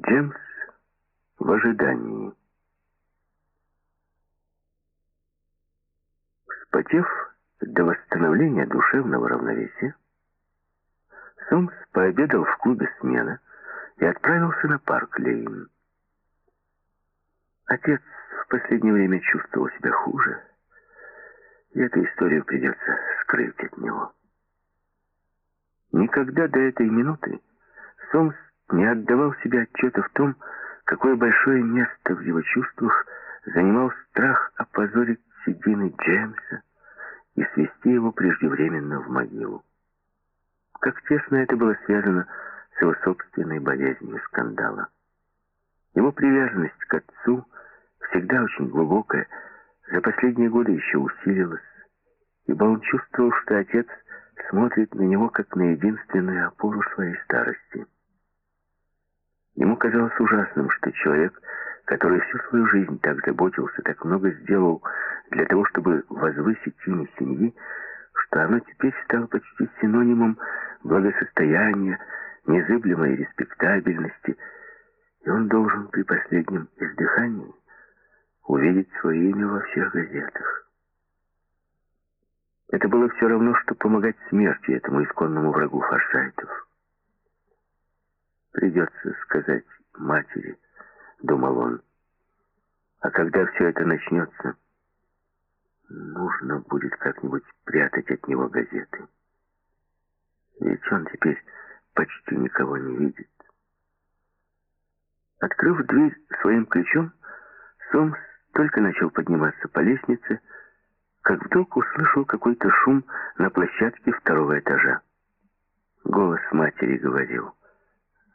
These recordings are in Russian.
Джемс в ожидании. Вспотев до восстановления душевного равновесия, Сомс пообедал в клубе «Смена» и отправился на парк Лейн. Отец в последнее время чувствовал себя хуже, и эту историю придется скрыть от него. Никогда до этой минуты Сомс не отдавал себе отчета в том, какое большое место в его чувствах занимал страх опозорить седины Джеймса и свести его преждевременно в могилу. Как тесно это было связано с его собственной боязнью скандала. Его привязанность к отцу, всегда очень глубокая, за последние годы еще усилилась, ибо он чувствовал, что отец смотрит на него как на единственную опору своей старости. Ему казалось ужасным, что человек, который всю свою жизнь так заботился, так много сделал для того, чтобы возвысить имя семьи, что оно теперь стало почти синонимом благосостояния, незыблемой респектабельности, и он должен при последнем издыхании увидеть свое имя во всех газетах. Это было все равно, что помогать смерти этому исконному врагу форсайтов. Придется сказать матери, думал он. А когда все это начнется, нужно будет как-нибудь прятать от него газеты. Ведь он теперь почти никого не видит. Открыв дверь своим ключом, Сомс только начал подниматься по лестнице, как вдруг услышал какой-то шум на площадке второго этажа. Голос матери говорил,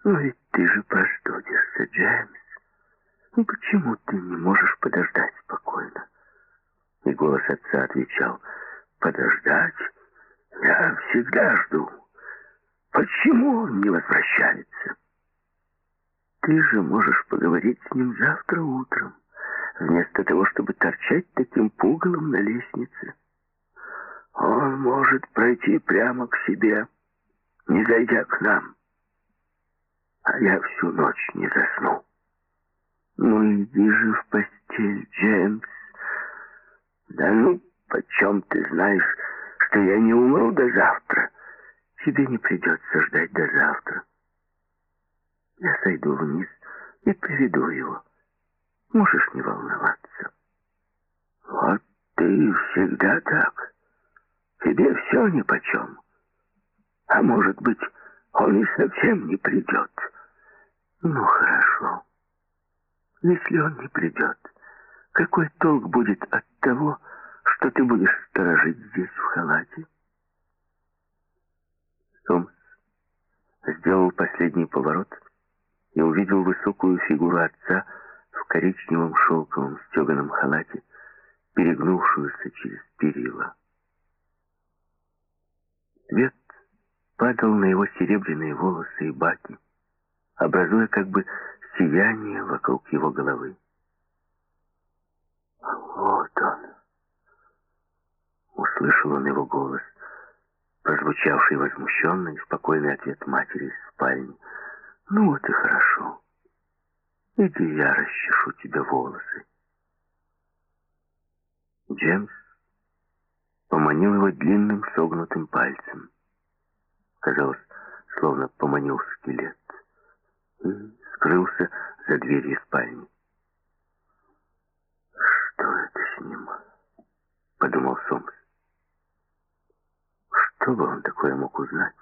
«Ну ведь ты же простудишься, Джеймс. Ну почему ты не можешь подождать спокойно?» И голос отца отвечал, «Подождать? Я всегда жду. Почему он не возвращается?» «Ты же можешь поговорить с ним завтра утром вместо того, чтобы торчать таким пугалом на лестнице. Он может пройти прямо к себе, не зайдя к нам. А я всю ночь не засну. Ну, иди же в постель, Джеймс. Да ну, почем ты знаешь, что я не умру до завтра? Тебе не придется ждать до завтра. Я сойду вниз и приведу его. Можешь не волноваться. Вот ты всегда так. Тебе все нипочем. А может быть, он и совсем не придет. Ну, хорошо. Если он не придет, какой толк будет от того, что ты будешь сторожить здесь в халате? Сомс сделал последний поворот и увидел высокую фигуру отца, в коричневом шелковом стеганом халате, перегнувшуюся через перила. Свет падал на его серебряные волосы и баки, образуя как бы сияние вокруг его головы. «Вот он!» Услышал он его голос, прозвучавший возмущенный, спокойный ответ матери из спальни. «Ну вот и хорошо. Иди, я расчешу тебе волосы. Джемс поманил его длинным согнутым пальцем. Казалось, словно поманил скелет. И скрылся за дверью спальни. «Что это с ним?» — подумал Сомс. Что бы он такое мог узнать?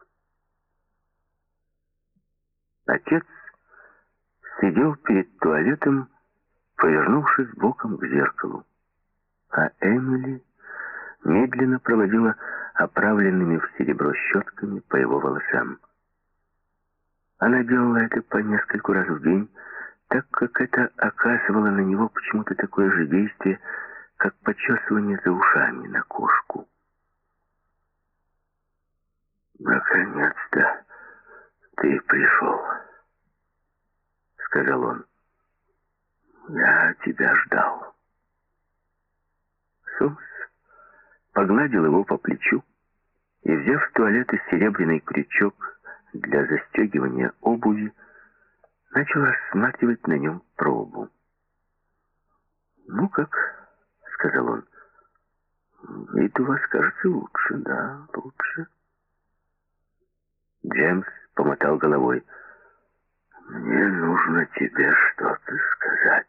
Отец сидел перед туалетом, повернувшись боком к зеркалу. А Эмили медленно проводила оправленными в серебро щетками по его волосам. Она делала это по нескольку раз в день, так как это оказывало на него почему-то такое же действие, как почесывание за ушами на кошку. «Наконец-то ты пришел», сказал он. «Я тебя ждал». Сумс погладил его по плечу и, взяв с туалета серебряный крючок для застегивания обуви, начал рассматривать на нем пробу. «Ну как?» — сказал он. «Вид у вас, кажется, лучше, да, лучше». Джеймс помотал головой. «Мне нужно тебе что-то сказать.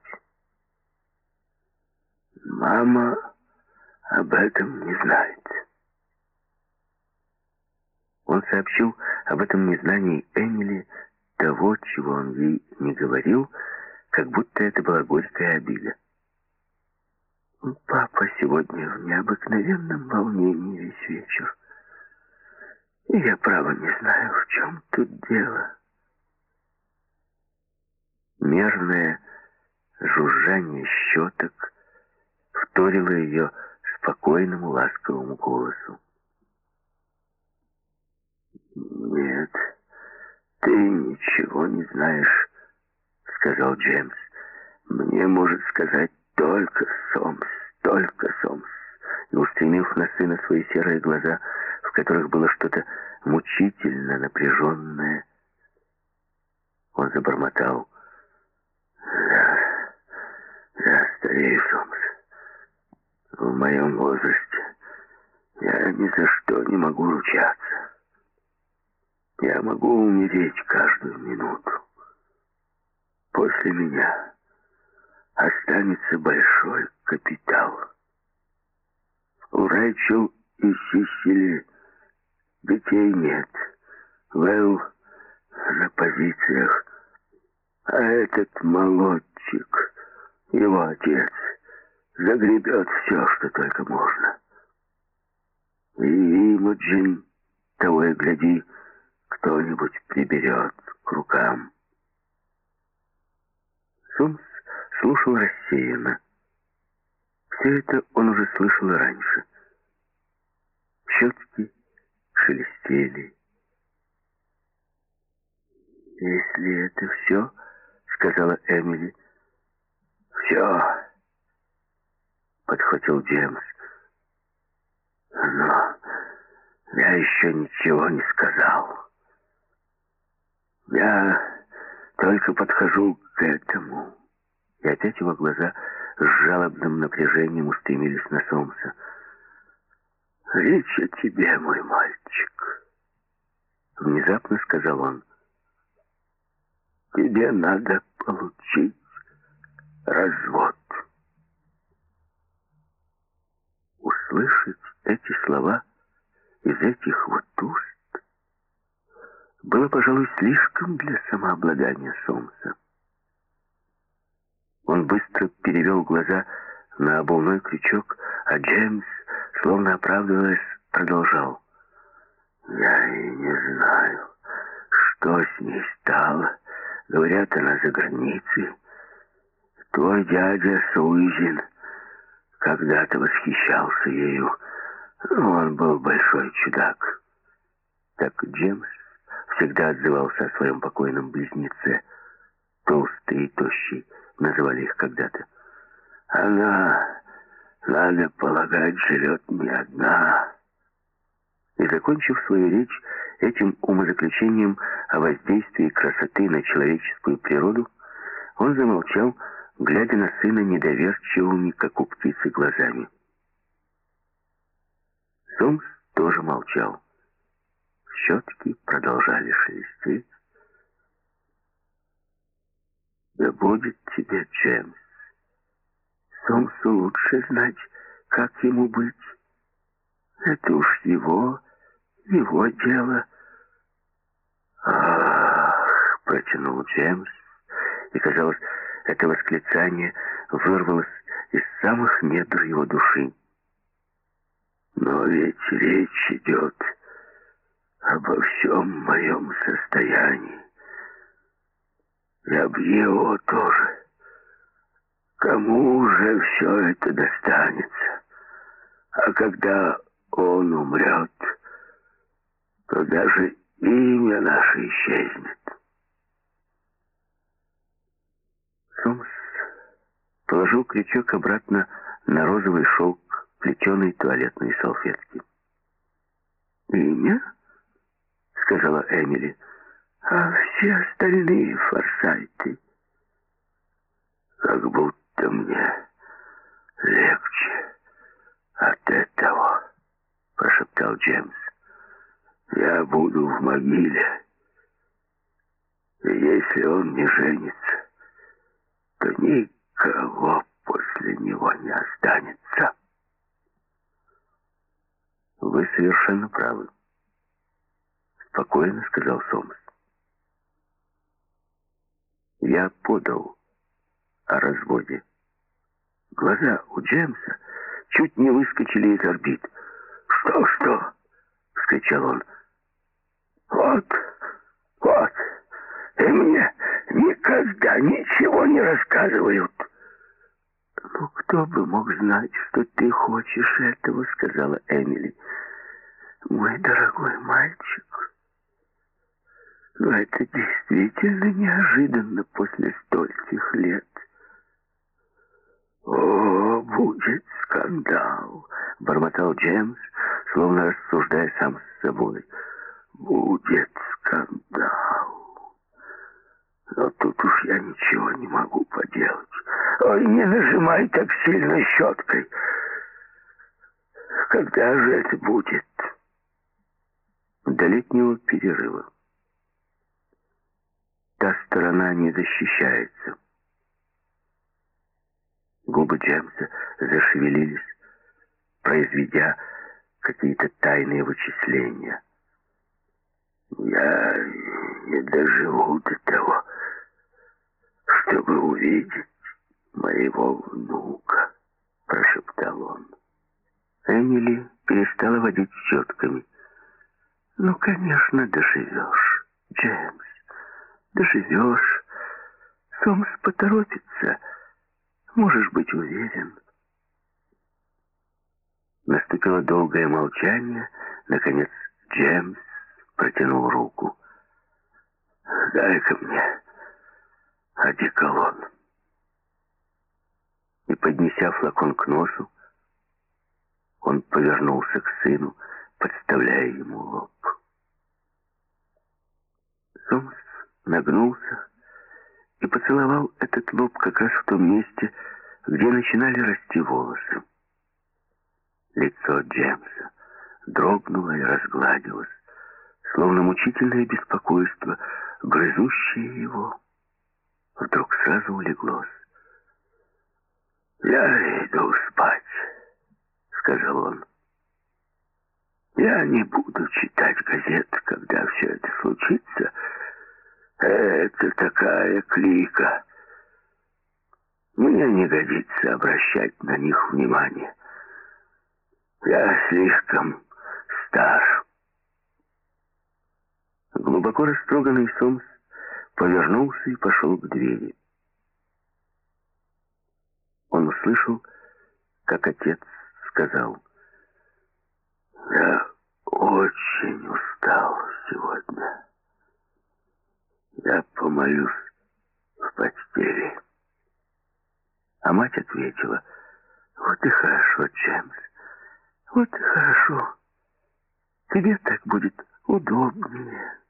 Мама об этом не знает». Он сообщил об этом незнании Эмили того, чего он ей не говорил, как будто это была горькая обида. Папа сегодня в необыкновенном волнении весь вечер. И я, право, не знаю, в чем тут дело. Мерное жужжание щеток вторило ее спокойному ласковому голосу. «Нет, ты ничего не знаешь», — сказал Джеймс. «Мне может сказать только Сомс, только Сомс». И устремив на сына свои серые глаза, в которых было что-то мучительно напряженное, он забормотал. «Да, я старею, Сомс. В моем возрасте я ни за что не могу ручаться». Я могу умереть каждую минуту. После меня останется большой капитал. У Рэйчел и Сисили детей нет. Вэл на позициях. А этот молодчик, его отец, загребет все, что только можно. И Имаджин, того и гляди, кто-нибудь приберет к рукам. Сомс слушал рассеянно. Все это он уже слышал и раньше. Щетки шелестели. «Если это все, — сказала Эмили, — все, — подхватил Джеймс. Но я еще ничего не сказал». Я только подхожу к этому. И опять его глаза с жалобным напряжением устремились на солнце. «Речь о тебе, мой мальчик», — внезапно сказал он. «Тебе надо получить развод». Услышать эти слова из этих вот уст было, пожалуй, слишком для самообладания солнца. Он быстро перевел глаза на обувной крючок, а Джеймс, словно оправдываясь, продолжал. «Я и не знаю, что с ней стало. Говорят, она за границей. Твой дядя Суизин когда-то восхищался ею. Он был большой чудак». Так Джеймс всегда отзывался о своем покойном близнеце. Толстый и тощий, называли их когда-то. Она, надо полагать, живет не одна. И закончив свою речь этим умозаключением о воздействии красоты на человеческую природу, он замолчал, глядя на сына недоверчивыми, как у птицы, глазами. Сомс тоже молчал. Щетки продолжали шелестеть. Да будет тебе, Джеймс. Сомсу лучше знать, как ему быть. Это уж его, его дело. Ах, протянул Джеймс, и, казалось, это восклицание вырвалось из самых недр его души. Но ведь речь идет обо всем моем состоянии. И об его тоже. Кому уже все это достанется? А когда он умрет, то даже имя наше исчезнет. Сомс положил крючок обратно на розовый шелк плетеной туалетной салфетки. «Имя?» Сказала Эмили. А все остальные форсайты... Как будто мне легче от этого, прошептал Джеймс. Я буду в могиле. И если он не женится, то никого после него не останется. Вы совершенно правы, спокойно сказал Сомс. Я подал о разводе. Глаза у Джемса чуть не выскочили из орбит. «Что, что?» — вскричал он. «Вот, вот, и мне никогда ничего не рассказывают». «Ну, кто бы мог знать, что ты хочешь этого?» — сказала Эмили. «Мой дорогой мальчик, но это действительно неожиданно после стольких лет». «О, будет скандал!» — бормотал Джеймс, словно рассуждая сам с собой. «Будет скандал!» Но тут уж я ничего не могу поделать. Ой, не нажимай так сильно щеткой. Когда же это будет? До летнего перерыва. Та сторона не защищается. Губы Джемса зашевелились, произведя какие-то тайные вычисления. «Я не доживу до того, чтобы увидеть моего внука», — прошептал он. Эмили перестала водить щетками. «Ну, конечно, доживешь, Джеймс, доживешь. Сомс поторопится». Можешь быть уверен. Наступило долгое молчание. Наконец Джеймс протянул руку. «Дай-ка мне одеколон». И, поднеся флакон к носу, он повернулся к сыну, подставляя ему лоб. Сомс нагнулся, и поцеловал этот лоб как раз в том месте, где начинали расти волосы. Лицо Джемса дрогнуло и разгладилось, словно мучительное беспокойство, грызущее его, вдруг сразу улеглось. «Я иду спать», — сказал он. «Я не буду читать газет, когда все это случится», — это такая клика. Мне не годится обращать на них внимание. Я слишком стар. Глубоко растроганный Сомс повернулся и пошел к двери. Он услышал, как отец сказал, «Я очень устал сегодня». Я помолюсь в постели. А мать ответила, вот и хорошо, Джеймс, вот и хорошо. Тебе так будет удобнее.